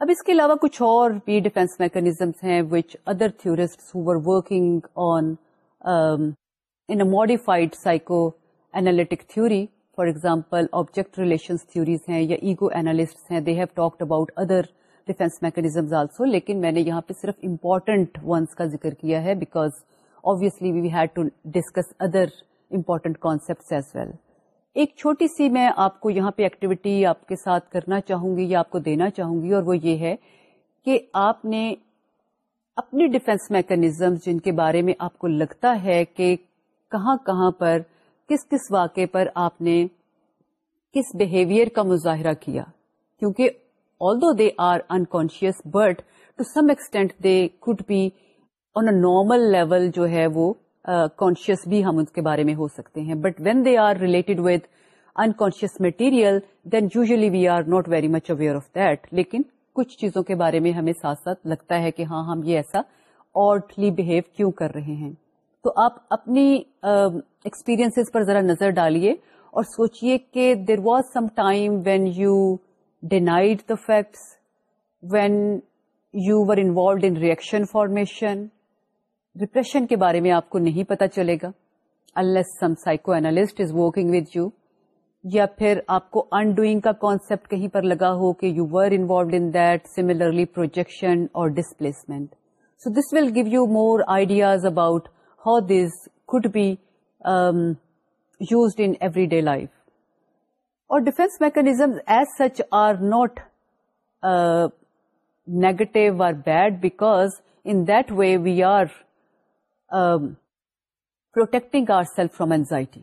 اب اس کے علاوہ کچھ اور بھی ڈیفینس میکنیزمس ہیں which other working on in modified psychoanalytic theory for example object relations theories ہیں یا ایگو اینالسٹ ہیں they have talked about other defence mechanisms also لیکن میں نے یہاں پہ صرف امپارٹنٹ ونس کا ذکر کیا ہے because obviously we had to discuss other important concept as well ایک چھوٹی سی میں آپ کو یہاں پہ ایکٹیویٹی آپ کے ساتھ کرنا چاہوں گی یا آپ کو دینا چاہوں گی اور وہ یہ ہے کہ آپ نے اپنی ڈیفینس میکنیزم جن کے بارے میں آپ کو لگتا ہے کہ کہاں کہاں پر کس کس واقعے پر آپ نے کس بہیویئر کا مظاہرہ کیا کیونکہ although they are unconscious but to some extent they could be on a normal level جو ہے وہ کانشیس uh, بھی ہم اس کے بارے میں ہو سکتے ہیں but when they are related with unconscious material then usually we are not very much aware of that لیکن کچھ چیزوں کے بارے میں ہمیں ساتھ ساتھ لگتا ہے کہ ہاں ہم یہ ایسا آرٹلی بہیو کیوں کر رہے ہیں تو آپ اپنی ایکسپیرئنس پر ذرا نظر ڈالیے اور سوچیے کہ there was some time when you denied the facts when you were involved in reaction formation depression کے بارے میں آپ کو نہیں پتا چلے گا some some analyst is working with you یا پھر آپ ان انڈوئنگ کا کانسیپٹ کہیں پر لگا ہو کہ you were involved in that similarly projection اور displacement so this will give you more ideas about how's used in everyday life اور defence mechanisms as such are not negative اور bad because way we are protecting our self from anxiety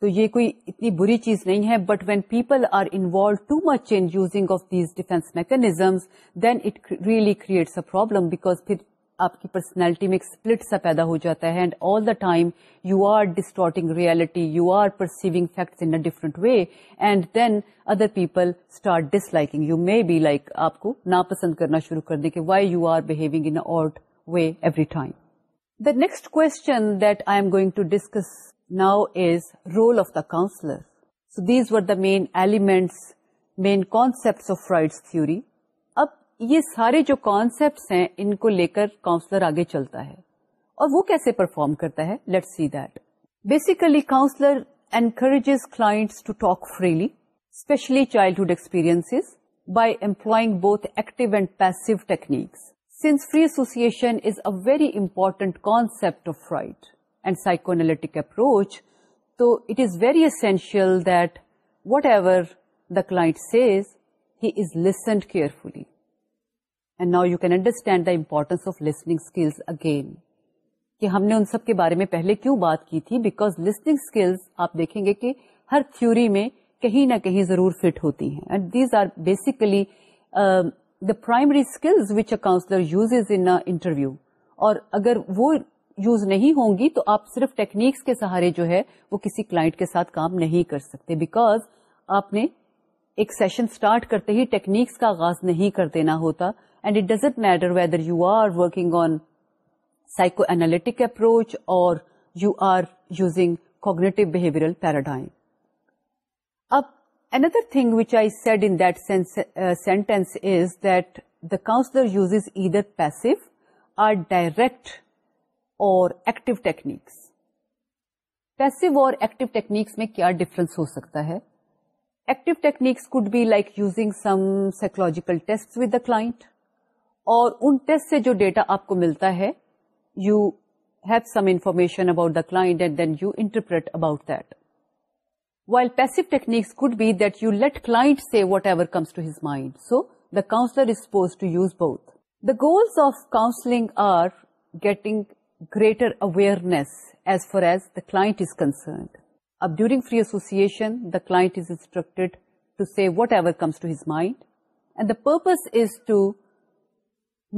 تو یہ کوئی اتنی بری چیز نہیں ہے but when people are involved too much in using of these defence mechanisms then it really creates a problem because فی آپ کی پرسنالٹی میں ایک اسپلٹ سا پیدا ہو جاتا ہے and all the time you are distorting reality you are perceiving facts fact different way and then other people start disliking you may be like آپ کو ناپسند کرنا شروع کر دیں کہ why you are behaving in a way every time the next question that I am going to discuss now is role of the counsellor so these were the main elements main concept of rights theory یہ سارے جو concepts ہیں ان کو لے کر counsellor آگے چلتا ہے اور وہ کیسے پرفارم کرتا ہے let see that basically counsellor encourages class to talk freely especially childhood experience by employing both active and passive techniques since free association is a very important concept of right and psychoanalytic approach تو it is very essential that whatever the class says he is listened carefully and now you can understand the importance of listening skills again کہ ہم نے ان سب کے بارے میں پہلے کیوں بات کی تھی بیکاز لسنگ اسکلس آپ دیکھیں گے کہ ہر تھیوری میں کہیں نہ کہیں ضرور فٹ ہوتی ہیں and these are basically the primary skills which a counsellor uses interview اور اگر وہ یوز نہیں ہوں گی تو آپ صرف ٹیکنیکس کے سہارے جو ہے وہ کسی کلائنٹ کے ساتھ کام نہیں کر سکتے بیکاز آپ نے ایک سیشن اسٹارٹ کرتے ہی ٹیکنیکس کا آغاز نہیں کر دینا ہوتا and it doesn't matter whether you are working on psychoanalytic approach اور you are use cognitive behaviour paradigm اب another thing which I said in the sentence is that the counsellor uses either passive or direct اور active techniques passive اور active techniques میں کیا difference ہو سکتا ہے active techniques could be like using some psychological test with the client اور ان test سے جو ڈیٹا آپ کو ملتا ہے you have some information about the client and then you interpret about that while passive techniques could be that you let client say whatever comes to his mind so the counsellor is suppose to use both the goals of counselling are getting greater awareness as far as the is concerned اب during free association the is instructed to see whatever comes to his mind and the purpose is to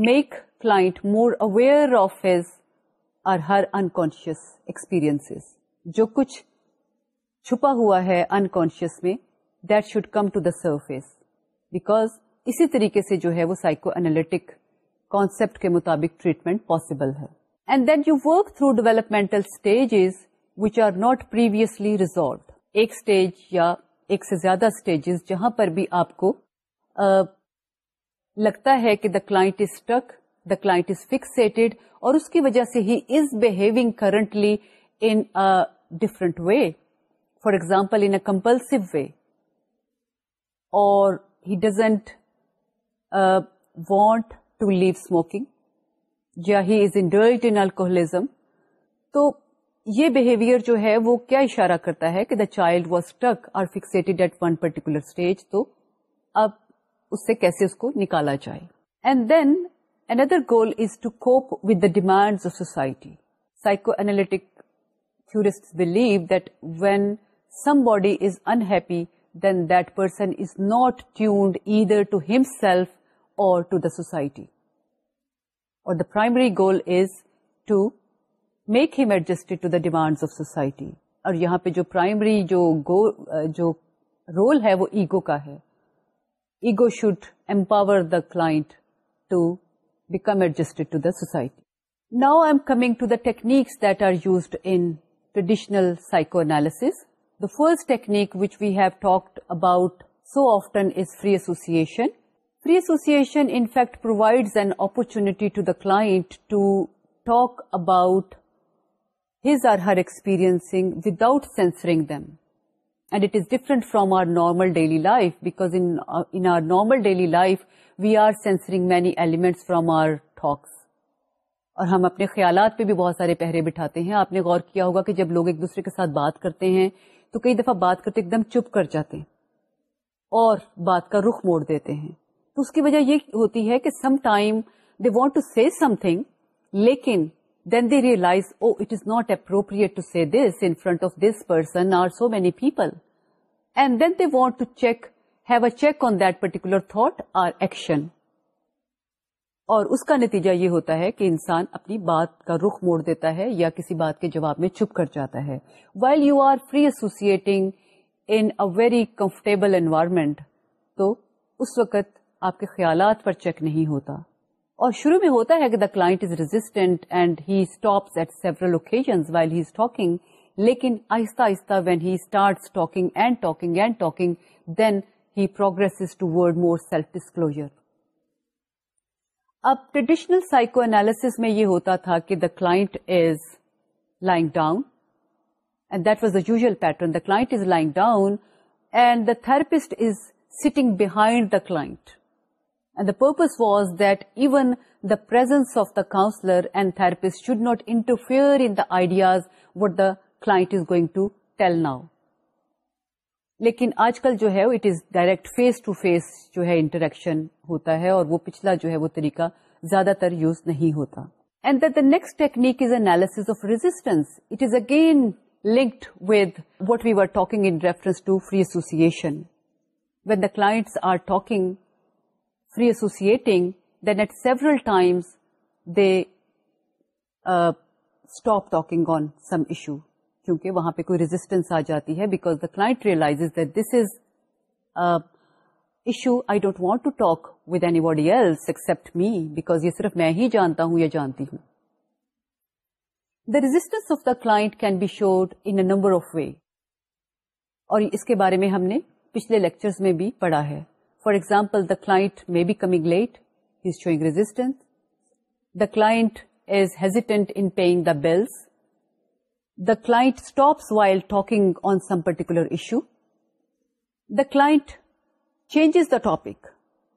make کلاور aware of or her unconscious experience جو کچھ چھپا ہوا ہے unconscious میں that should come to the surface because اسی طریقے سے جو ہے وہ سائیکو اینالٹک کانسپٹ کے مطابق ٹریٹمنٹ پاسبل ہے and that you work through developmental stage which are not previously resort ایک اسٹیج یا ایک سے زیادہ اسٹیجز جہاں پر بھی آپ کو لگتا ہے کہ the is stuck the is کلاسٹیڈ اور اس کی وجہ سے ہی is behaving currently in different way for example in a compulsive way اور he doesn't want to leave smoking یا he is indulged in alcoholism تو یہ بہیویئر جو ہے وہ کیا اشارہ کرتا ہے کہ the child was stuck or fix at one particular stage تو اب اس سے کیسے اس کو نکالا جائے and then another goal is to cope with the demand of society psychoanalytic تھورسٹ believe that when somebody is unhappy then that person is not tuned either to himself اور to the society اور the primary goal is to make him adjust of society اور یہاں پہ جو primary جو جو role ہے وہ ایگو کا ہے Ego should empower the client to become adjusted to the society. Now I'm coming to the techniques that are used in traditional psychoanalysis. The first technique which we have talked about so often is free association. Free association, in fact, provides an opportunity to the client to talk about his or her experiencing without censoring them. And it is different from our normal daily life because in our normal daily life we are censoring many elements from our talks اور ہم اپنے خیالات پہ بھی بہت سارے پہرے بٹھاتے ہیں آپ نے غور کیا ہوگا کہ جب لوگ ایک دوسرے کے ساتھ بات کرتے ہیں تو کئی دفعہ بات کرتے ایک دم چپ کر جاتے ہیں اور بات کا رخ موڑ دیتے ہیں تو اس کی وجہ یہ ہوتی ہے کہ some time they want to see something لیکن then they realise oh it is want appropriate of this person or so many people thought or action اور اس کا نتیجہ یہ ہوتا ہے کہ انسان اپنی بات کا رخ موڑ دیتا ہے یا کسی بات کے جواب میں چھپ کر جاتا ہے well you are free associating in a very comfortable environment تو اس وقت آپ کے خیالات پر چیک نہیں ہوتا اور شروع میں ہوتا ہے کہ the Claus resistant and he stops at several occasion while he is talking لیکن آہستہ آہستہ when he start talking and talking and talking then he progress toward more self disclosure اب ٹریڈیشنل سائیکو اینالس میں یہ ہوتا تھا کہ the is lying down and that was the usual pattern the client is lying down and the therapist is sitting behind the client purpose was دون the presence of the counsellor and therapist should not interfere ideas what the class is going to tell now لیکن آج کل جو ہے it is direct face face to جو ہے interaction ہوتا ہے اور وہ پچھلا جو ہے وہ طریقہ زیادہ تر یوز نہیں ہوتا and the next technique is analysis of resistance it is again linked with what we are talking in reference to free association when the class are talking free associating دورل کیونکہ وہاں پہ کوئی ریزیسٹینس آ جاتی ہے because the client realise this is issue I don't want to talk with any V L accept me because صرف میں ہی جانتا ہوں یا جانتی ہوں دا رزسٹینس آف دا کلا can be should in number of way اور اس کے بارے میں ہم نے پچھلے لیکچر میں بھی پڑھا ہے فار اگزامپل دا کلا coming late has showing resistance the Claus hesitant in paying the بیلس the کلاپس while talking on some particular issue the کلاجز the topic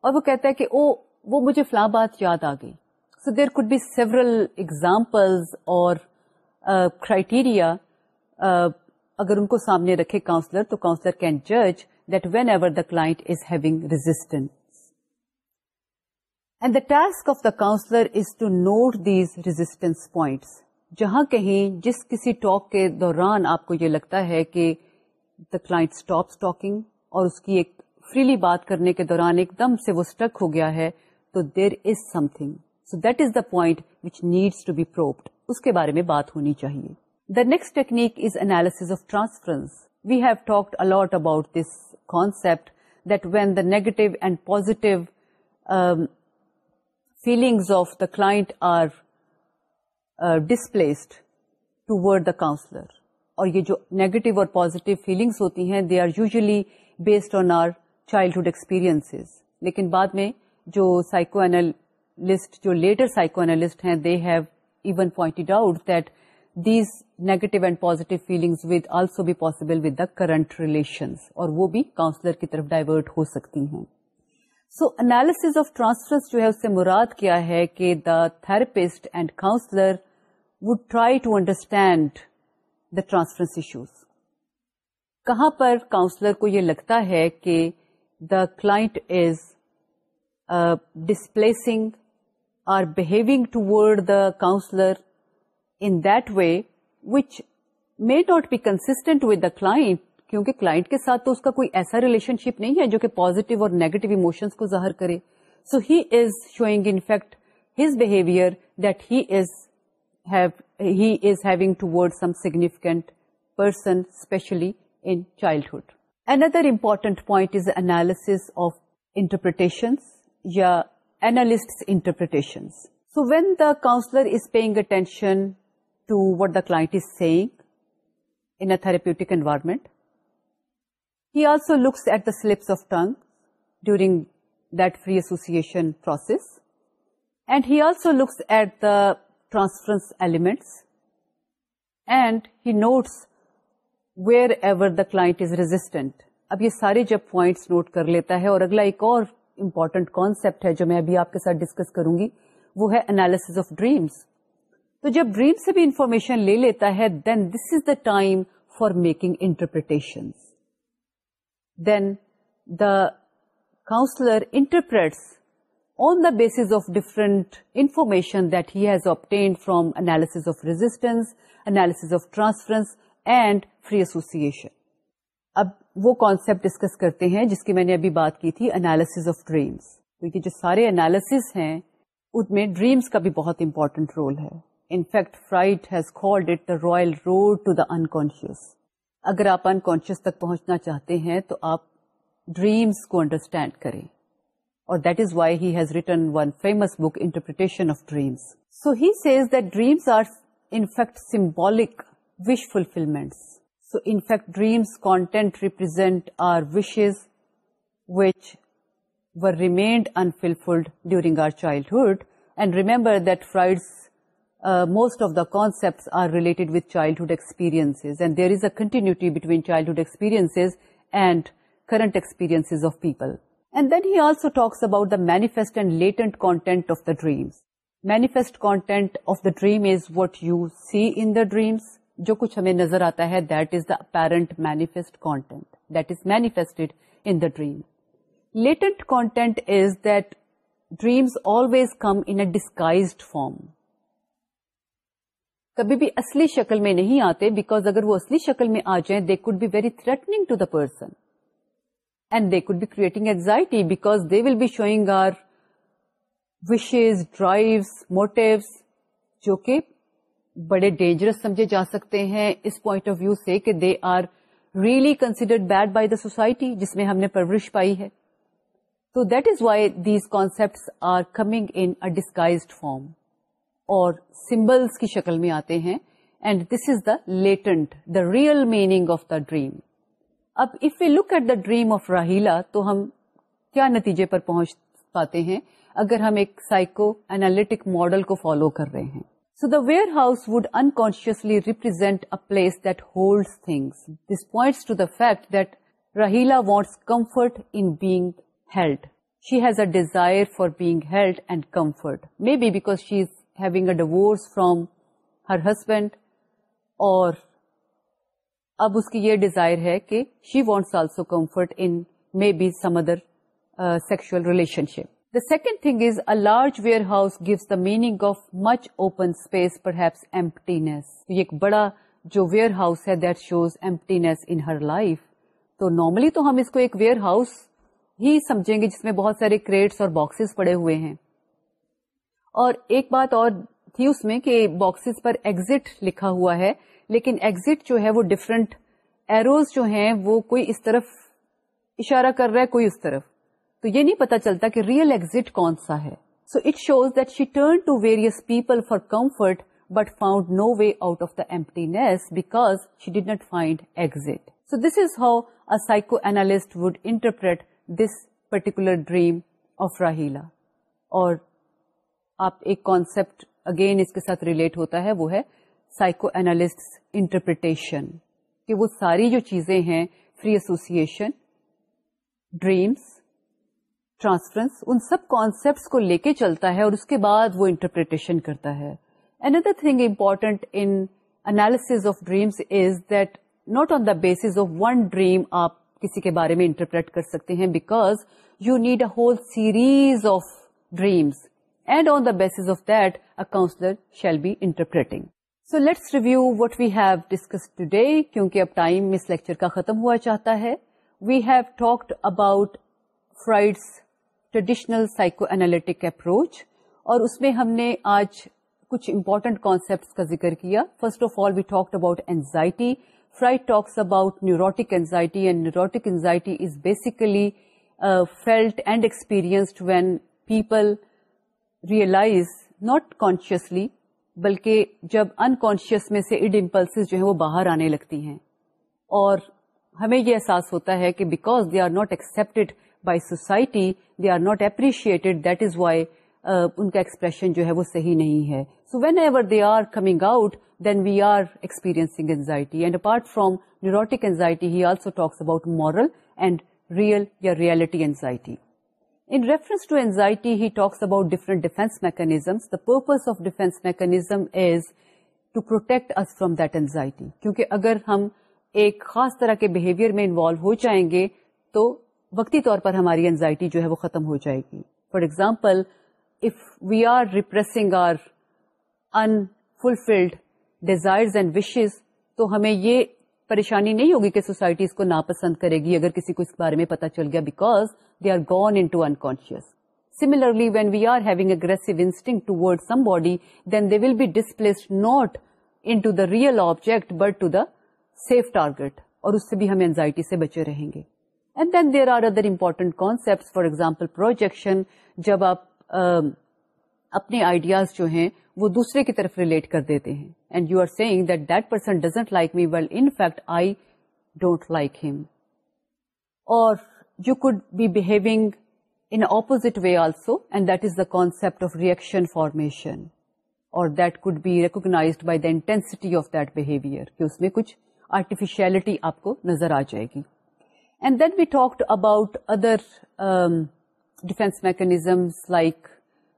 اور وہ کہتا ہے کہ oh, وہ مجھے فلاباد یاد آ گئی so there could be several example اور کرائٹیریا اگر ان کو سامنے رکھے کاؤنسلر تو کاؤنسلر کین جج whenever the Claus he resistance and the task of the counsellor is to note these reasons points جہاں کہیں جس کسی ٹاک کے دوران آپ کو یہ لگتا ہے کہ دا کلائنٹ اسٹاپس ٹاکنگ اور اس کی ایک فریلی بات کرنے کے دوران ایک دم سے وہ اسٹک ہو گیا ہے تو there is something so that is the point which needs to be probed اس کے بارے میں بات ہونی چاہیے the next technique is analysis of transference we have talk a lot about this concept that when the negative and positive feelings of the class are displaced toward the counsellor اور یہ جو نیگیٹو اور positive feelings ہوتی ہیں they are usually based on are childhood experience لیکن بعد میں جو سائیکو اینالسٹ جو لیٹر سائیکو اینالسٹ ہیں they have even pointed out that these negative and positive feelings with also بھی possible with the current relations اور وہ بھی کاؤنسلر کی طرف ڈائیورٹ ہو سکتی ہیں سو انالیس آف ٹرانسفرنس جو ہے اس سے مراد کیا ہے کہ the therapist and counsellor would try to understand the transference issues کہاں پر کاؤنسلر کو یہ لگتا ہے کہ the client is displacing or behaving toward the counsellor with with the کیونکہ کلاٹ کے ساتھ تو اس کا کوئی ایسا ریلیشن شپ نہیں ہے جو کہ پوزیٹو اور نیگیٹو اموشنس کو ظاہر کرے so he is showing in fact his behaviour he is having to word some significant person especially in childhood another important point is analysis of interpretation یا analyst interpretation so when the counsellor is paying attention to what the client is saying in a therapeutic environment. He also looks at the slips of tongue during that free association process. And he also looks at the transference elements and he notes wherever the client is resistant. اب یہ سارے جب points note کر لیتا ہے اور اگلا ایک اور امپورٹنٹ کانسیپٹ ہے جو میں ابھی آپ کے ساتھ ڈسکس کروں گی وہ ہے انالیس آف ڈریمس تو جب ڈریم سے بھی انفارمیشن لے لیتا ہے then this is the time for making interpretation then the counsellor interprets on the base of different information that has obtained from analysis of resistance analysis of transference and free association اب وہ concept discuss کرتے ہیں جس کی میں نے ابھی بات کی تھی اینالس آف ڈریمس کیونکہ جو سارے انالیس ہیں اس میں ڈریمس کا بھی بہت امپورٹنٹ رول ہے in fact Freud has called it the royal road to the unconscious اگر آپ انکانشیس تک پہنچنا چاہتے ہیں تو آپ ڈریمس کو انڈرسٹینڈ کریں اور that is why he has written one famous book interpretation of dreams so he says that dreams are in fact symbolic wish fulfilments so in fact dreams content represent our wishes which we remained unfulfilled during our childhood and remember that Freud's most of the concept are related with childhood experience and there is a continuity between childhood experience and current experience of people and then he also talks about the manifest and latent content of the dreams manifest content of the dream is what you see in the dreams جو کچھ ہمیں نظر آتا ہے that is the apparent manifest content that is manifested in the dream latent content is that dreams always come in disguised form کبھی بھی اصلی شکل میں نہیں آتے بیکاز اگر وہ اصلی شکل میں آ جائیں they could be very threatening to the person and they could be creating anxiety because they will be showing our wishes drive motto جو کہ بڑے ڈینجرس سمجھے جا سکتے ہیں اس پوائنٹ آف ویو سے کہ they are really considered bad by the society جس میں ہم نے پرورش پائی ہے تو that is why these concept are coming in disguised form اور سمبلس کی شکل میں آتے ہیں and this is the latent the real meaning of the dream اب if you look at the dream of Rahila تو ہم کیا نتیجے پر پہنچ پاتے ہیں اگر ہم ایک سائیکو اینالٹک ماڈل کو فالو کر رہے ہیں so the warehouse would unconsciously represent a place that hold things this points to the fact that Rahila wants comfort in being held she has a desire for being held and comfort may be because she is dose from her husband اور اب اس کی یہ desire ہے کہ she wants also comfort in may be some other sexual relationship the second thing is a large warehouse gives the meaning of much open space perhaps emptiness ایک بڑا جو warehouse ہے that shows emptiness in her life تو normally تو ہم اس کو ایک ویئر ہاؤس ہی سمجھیں گے جس میں بہت سارے کریٹس اور باکسز پڑے ہوئے ہیں اور ایک بات اور تھی اس میں کہ باکسز پر ایگزٹ لکھا ہوا ہے لیکن ایگزٹ جو ہے وہ ڈفرنٹ ایروز جو ہیں وہ کوئی اس طرف اشارہ کر رہا ہے کوئی اس طرف تو یہ نہیں پتا چلتا کہ ریئل ایگزٹ کون سا ہے so it shows that she turn to various people for comfort but found no way out of the emptiness نیس she she not find exit so this is how a psychoanalyst would interpret this particular dream of Rahila اور آپ ایک concept again اس کے ساتھ relate ہوتا ہے وہ ہے سائیکو اینالسٹ انٹرپریٹیشن کہ وہ ساری جو چیزیں ہیں فری ایسوسیشن ڈریمس ٹرانسفرنس ان سب کانسپٹ کو لے کے چلتا ہے اور اس کے بعد وہ انٹرپریٹیشن کرتا ہے another thing important analysis of dreams is that not on the base of one dream آپ کسی کے بارے میں انٹرپریٹ کر سکتے ہیں because you need a whole series of dreams and on the base of that a counsellor shall be interpreting so let's review what we have discuss to کیونکہ اب ٹائم اس لیکچر کا ختم ہوا چاہتا ہے we have talked about Freud's traditional psychoanalytic approach اور اس میں ہم نے آج کچھ امپورٹنٹ کانسپٹ کا ذکر کیا first of all we talk about anxiety Freud talks about neurotic anxiety and neurotic anxiety is basically felt and experienced when people realise not consciously بلکہ جب ان کانشیس میں سے اڈ امپلس جو ہیں وہ باہر آنے لگتی ہیں اور ہمیں یہ احساس ہوتا ہے کہ because they are not accepted by society they are not appreciated that is why ان کا ایکسپریشن جو ہے وہ صحیح نہیں ہے so whenever they are coming out then we are experience anxiety and apart from neurotic anxiety he also talks about moral and real یا reality anxiety in refers to anxiety he talks about different defence mechanisms the purpose of defence mechanism is to protect us from that anxiety کیونکہ اگر ہم ایک خاص طرح کے behaviour میں involve ہو جائیں گے تو وقتی طور پر ہماری اینزائٹی جو ہے وہ ختم ہو جائے گی for example if we are repressing our unfulfilled desires and wishes تو ہمیں یہ پریشانی نہیں ہوگی کہ سوسائٹی اس کو ناپسند کرے گی اگر کسی کو اس بارے میں پتا چل گیا because they are gone in unconscious similarly when we are having aggressive instinct to word somebody then they will be displaced to the real object but to the safe target اور اس سے بھی ہم anxiety سے بچے رہیں گے and then there are other important concept for example projection جب آپ اپنے آئیڈیاز جو ہیں وہ دوسرے کی طرف ریلیٹ کر دیتے ہیں and you are seeing that that person doesn't like like me well in fact I don't hmm اور you could be behaving in opposite way also and that is the concept of reaction formation اور that could be recognised by the intensity of that behaviour کہ اس میں کچھ artificiality آپ کو نظر آ جائے گی and then we talked about other defence mechanisms like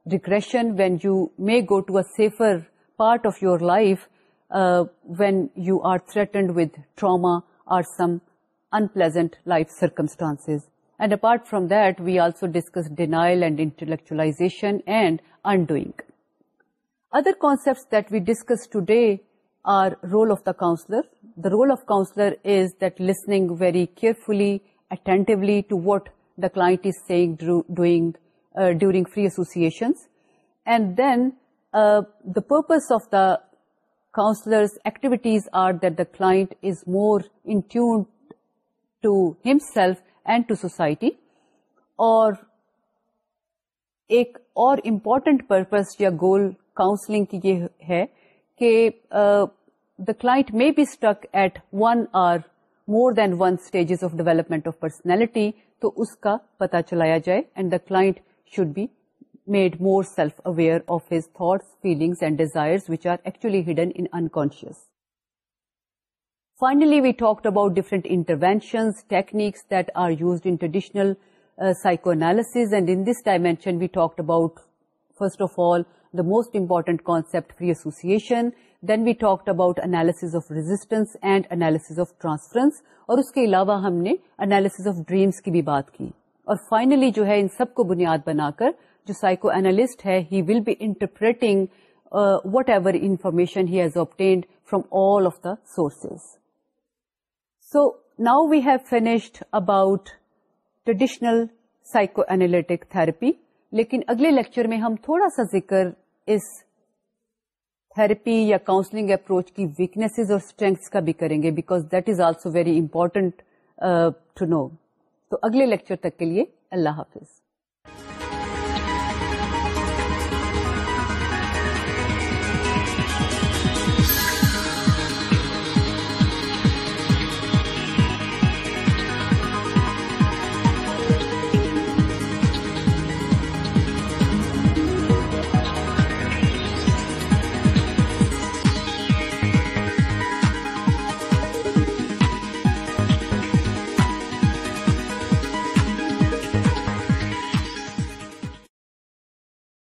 regression, when you may go to a safer part of your life uh, when you are threatened with trauma or some unpleasant life circumstances. And apart from that, we also discussed denial and intellectualization and undoing. Other concepts that we discussed today are role of the counselor. The role of counselor is that listening very carefully, attentively to what the client is saying, doing, during free associations and then the purpose of the counsellors activities are the Claus more and to ہمس and to society اور ایک اور important purpose یا goal counselling کی یہ ہے کہ the client may be stuck at one or more than one stages of development of personality تو اس کا پتا چلایا جائے and the client should be made more self aware of his thoughts feelings and desires which are actually hidden in unconscious finally we talk about different interventions techniques that are use in traditional psychoanalysis and in this dimension we talk about first of all the most important concept free ایسوس then we talk about analysis of resistance and analysis of transference اور اس کے علاوہ ہم نے analysis of dreams کی بھی بات کی ہے اور فائنلی جو ہے ان سب کو بنیاد بنا کر جو سائیکو اینالسٹ ہے he will be interpreting whatever information he has obtained from all of the sources so now we have finished about traditional psycho analytic therapy لیکن اگلے لیکچر میں ہم تھوڑا سا ذکر اس تھراپی یا کاؤنسلنگ اپروچ کی ویکنیسز اور اسٹرینگس کا بھی کریں گے because that is also very important to know تو اگلے لیکچر تک کے لیے اللہ حافظ